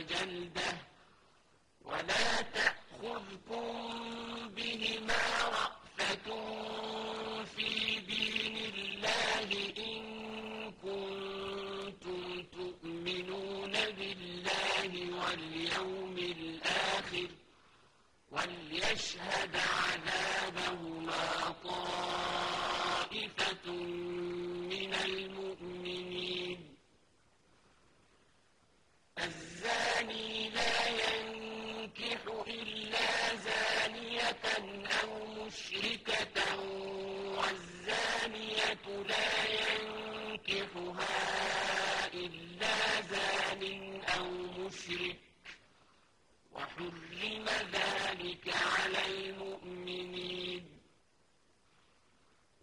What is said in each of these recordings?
جلدة ولا تأخذكم بهما رأفة في دين الله إن كنتم تؤمنون بالله واليوم الآخر وليشهد عذابهما طائفة من المؤمنين الزاني لا ينكح إلا زانية أو مشركة والزانية لا ينكحها إلا زان أو مشرك وحرم ذلك على المؤمنين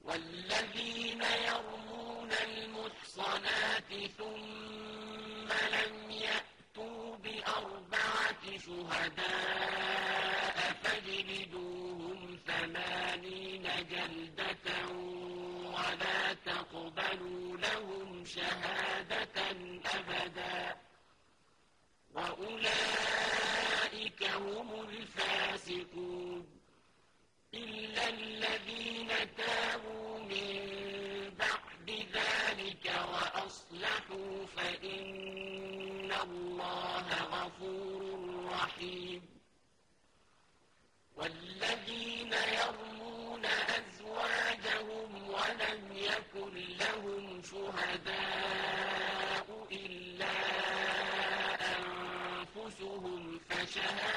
والذين يرمون المحصنات ثم لم يأتوا بأربعة شهداء فاجلدوهم ثمانين جلدة ولا تقبلوا لهم شهادة أبدا وأولئك هم الفاسقون إلا الذين تابوا من بعد ذلك وأصلحوا فإن الله غفور رحيم. والذين يرمون أزواجهم ولم يكن لهم شهداء إلا أنفسهم فشهادة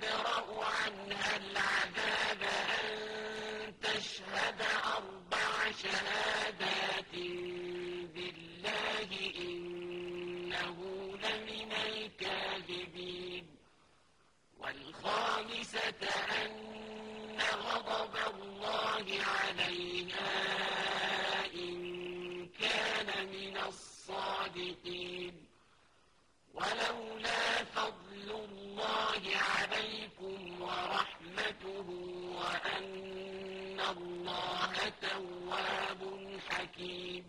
ويدرأ عنها العذاب أن تشهد أربع شهادات بالله إنه لمن الكاذبين والخامسة أن غضب الله عليها إن كان من الصادقين ولولا فضل الله عليكم ورحمته وأن الله تواب حكيم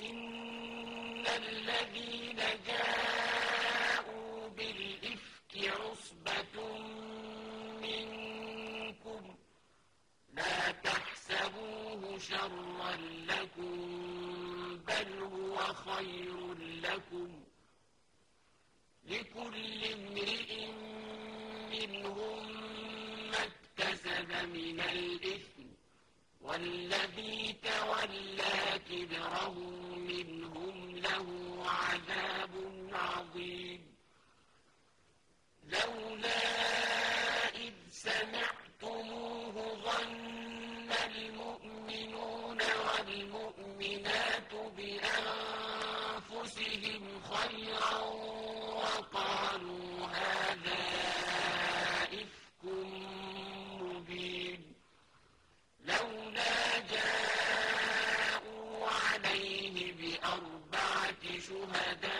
إن الذين جاءوا بالإفك عصبة منكم لا تحسبوه شرا لكم بل هو خير لكم لكل امرئ منهم ما اكتسب من الإثم والذي تولى كبره له عذاب عظيم. لولا شهداء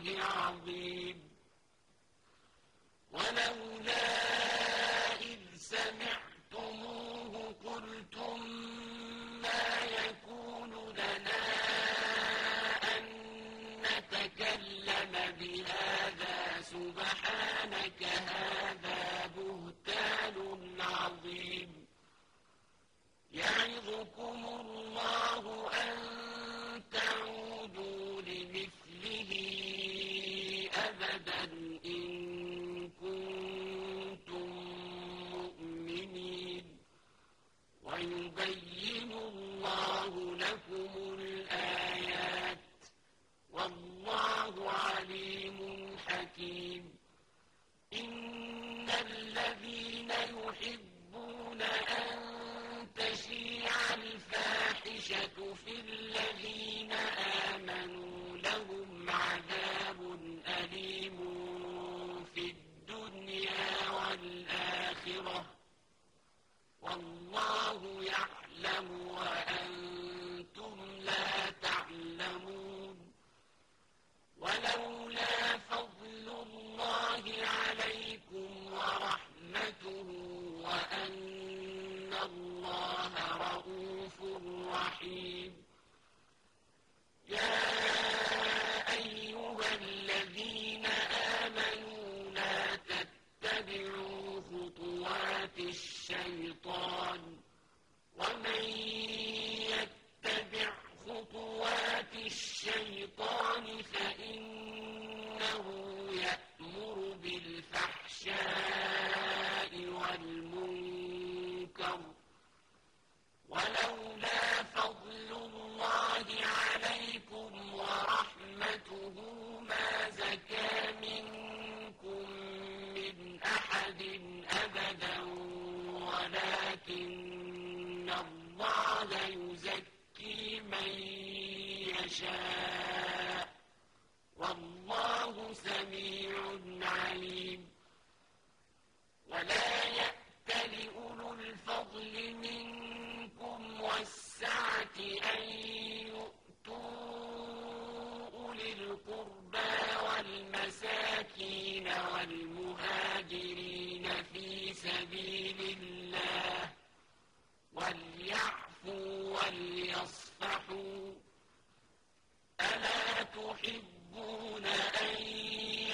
قد عرف والمهاجرين في سبيل الله وليعفوا وليصفحوا. ألا تحبون أن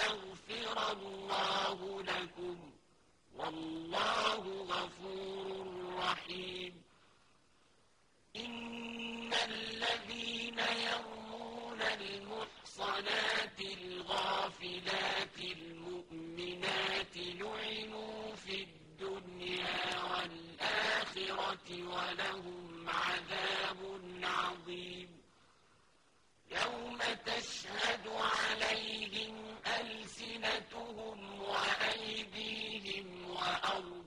يغفر الله لكم؟ والله غفور رحيم. إن الذين يرمون المحصنات ولهم عذاب عظيم. يوم تشهد عليهم ألسنتهم وأيديهم وأرضهم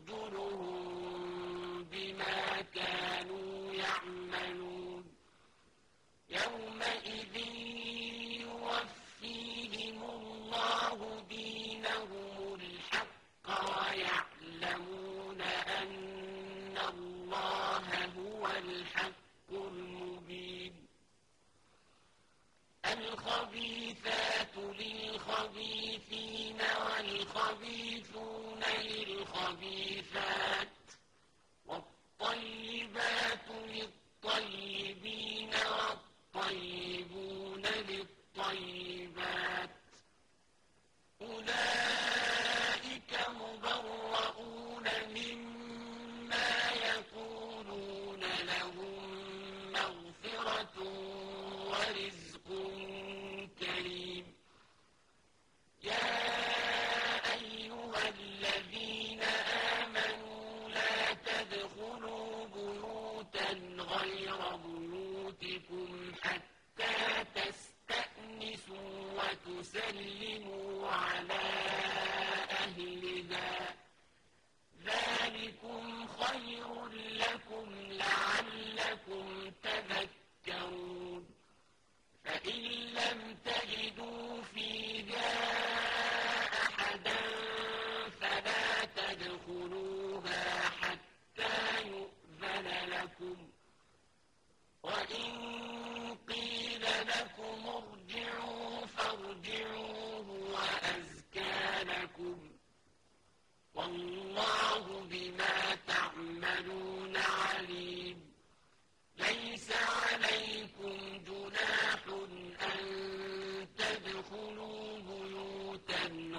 me.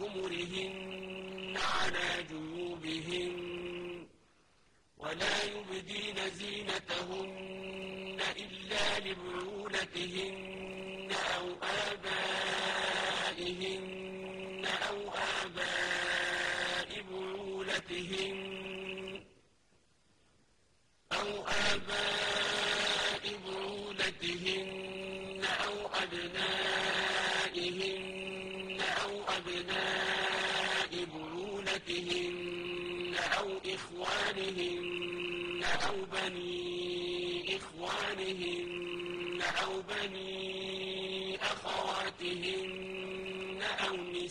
بخمرهن على جيوبهن ولا يبدين زينتهن إلا لبعولتهن أو آبائهن أو آبائهن بعولتهن أو آباء بعولتهن أو أبنائهن أو أبناء بعولتهن أو إخوانهن أو بني إخوانهن أو بني أخواتهن أو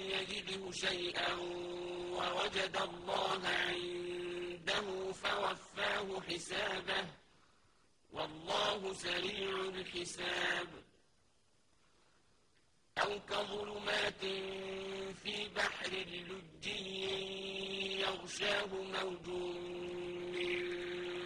يجده شيئا شيئا ووجد الله عنده فوفاه حسابه والله سريع الحساب أو كظلمات في بحر اللجي يغشاه موج من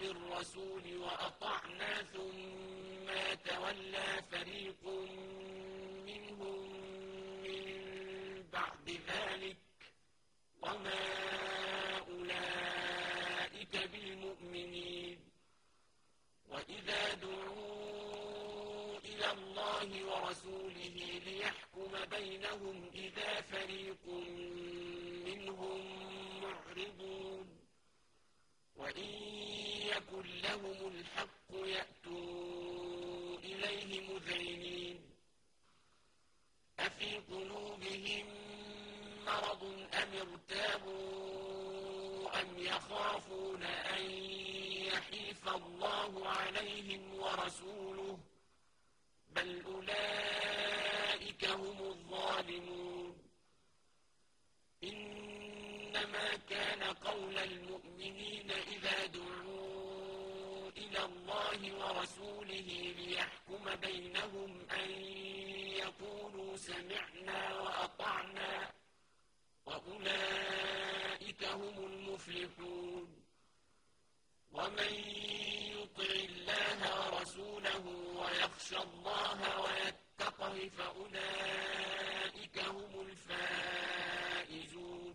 بالرسول وأطعنا ثم تولى فريق منهم من بعد ذلك وما أولئك بالمؤمنين وإذا دعوا إلى الله ورسوله ليحكم بينهم إذا فريق منهم معرضون وإن لهم الحق يأتوا إليه مذعنين. أفي قلوبهم مرض أم ارتابوا أم يخافون أن يحيف الله عليهم ورسوله؟ بل أولئك هم الظالمون إنما كان قول المؤمنين إذا دعوا إلى الله ورسوله ليحكم بينهم أن يقولوا سمعنا وأطعنا وأولئك هم المفلحون. ومن يطع الله ورسوله ويخشى الله ويتقه فأولئك هم الفائزون.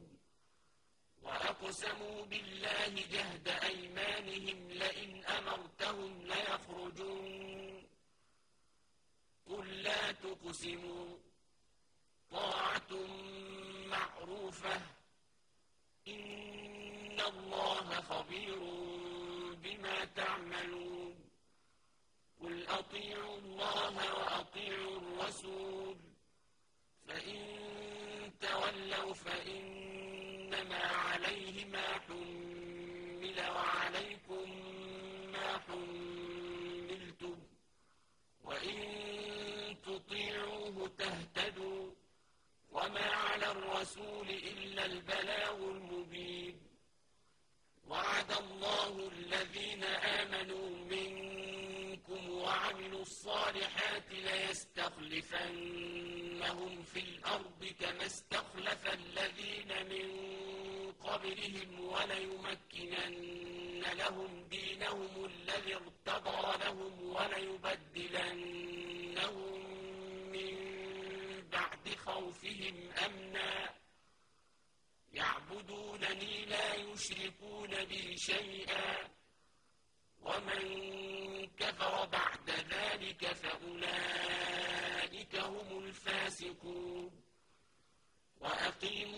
وأقسموا بالله جهد أيمانهم لئن أمرتهم ليخرجون تقسموا طاعة معروفة. إن الله خبير بما تعملون. قل أطيعوا الله وأطيعوا الرسول. فإن تولوا فإنما عليه ما حمل وعليكم ما حملتم وإن تطيعوه تهتدوا وما على الرسول إلا البلاغ المبين وعد الله الذين آمنوا منكم وعملوا الصالحات ليستخلفنهم في الأرض كما استخلف الذين من قبلهم وليمكنن لهم دينهم الذي ارتضى لهم وليبدلنهم من بعد خوفهم أمنا يعبدونني لا يشركون بي شيئا ومن كفر بعد ذلك فأولئك هم الفاسقون وأقيموا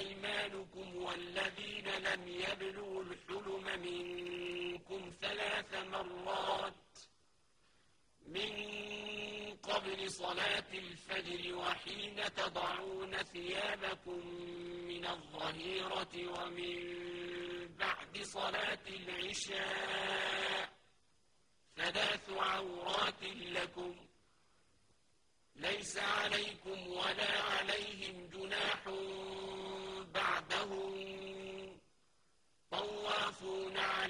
أيمانكم والذين لم يبلوا الحلم منكم ثلاث مرات من قبل صلاة الفجر وحين تضعون ثيابكم من الظهيرة ومن بعد صلاة العشاء ثلاث عورات لكم ليس عليكم ولا عليهم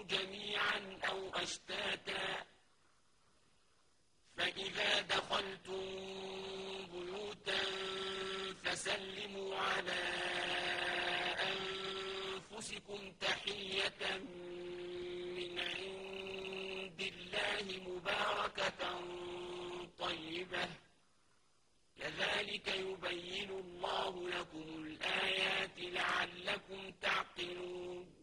تأكلوا جميعا أو أشتاتا فإذا دخلتم بيوتا فسلموا على أنفسكم تحية من عند الله مباركة طيبة. كذلك يبين الله لكم الآيات لعلكم تعقلون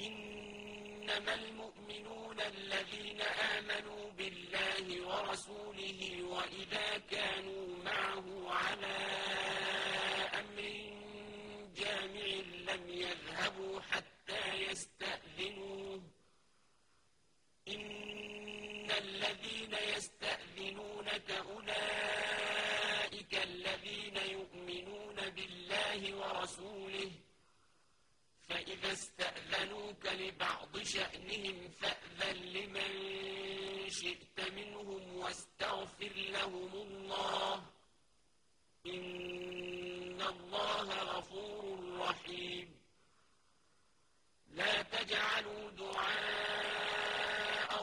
إنما المؤمنون الذين آمنوا بالله ورسوله وإذا كانوا معه على أمر جامع لم يذهبوا حتى يستأذنوه إن الذين يستأذنونك أولئك الذين يؤمنون بالله ورسوله فإذا استأذنوك لبعض شأنهم فأذن لمن شئت منهم واستغفر لهم الله إن الله غفور رحيم لا تجعلوا دعاء